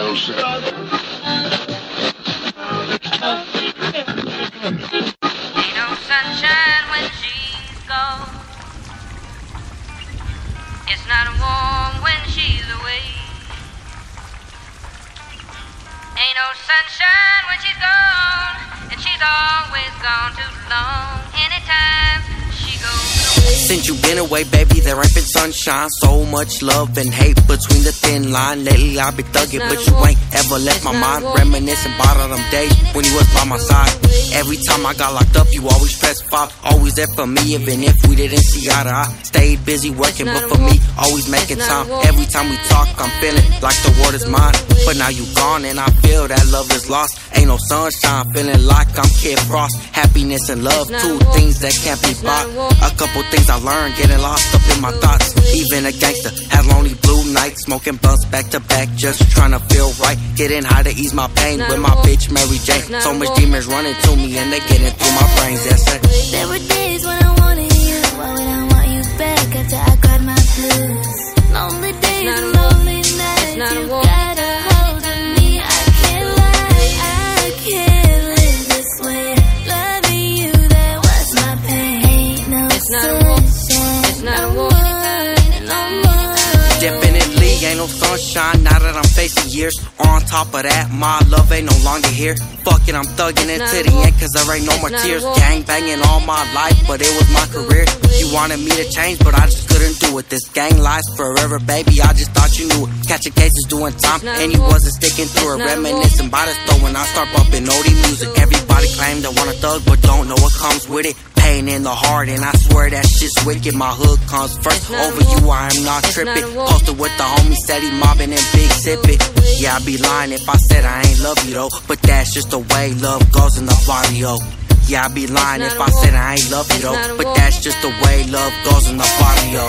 Ain't no sunshine when she's gone. Since you been away, baby, there ain't been sunshine. So much love and hate between the thin line. Lately, I been thugging, but you ain't ever left my mind. Reminiscing about all them days when you was by my side. Every time I got locked up, you always five. Always there for me, even if we didn't see eye to eye. Stayed busy working, but for me, always making time. Every time we talk, I'm feeling like the world is mine. But now you gone, and I feel that love is lost. Ain't no sunshine, feeling like I'm Kid Frost. Happiness and love, two things that can't be bought. A couple things I learned, getting lost up in my thoughts. Even a gangster has lonely blue nights, smoking blunts back to back, just trying to feel right. Getting high to ease my pain with my bitch Mary Jane. So much demons running to me, and they getting through my brains. That's it. There were days when no sunshine now that I'm facing years. On top of that, my love ain't no longer here. Fuck it, I'm thugging it to the end cause there ain't no more tears. Gang banging all my life, but it was my career. You wanted me to change, but I just couldn't do it. This gang lasts forever, baby. I just thought you knew it. Catching cases, doing time, and you wasn't sticking through it. Reminiscing by the store when I start bumping oldie music. Everybody claim they want a thug, but don't know what comes with it. Pain in the heart, and I swear that shit's wicked. My hood comes first. Over you, I am not tripping. Posted with the homies, steady mobbing and big sipping. Yeah, I'd be lying if I said I ain't love you though. But that's just the way love goes in the barrio. Yeah, I'd be lying if I war. said I ain't love you though. But that's just the way love goes in the barrio.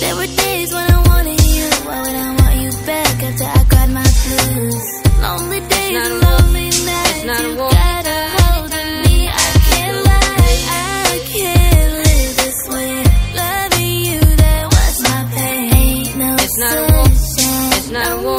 There were days when not a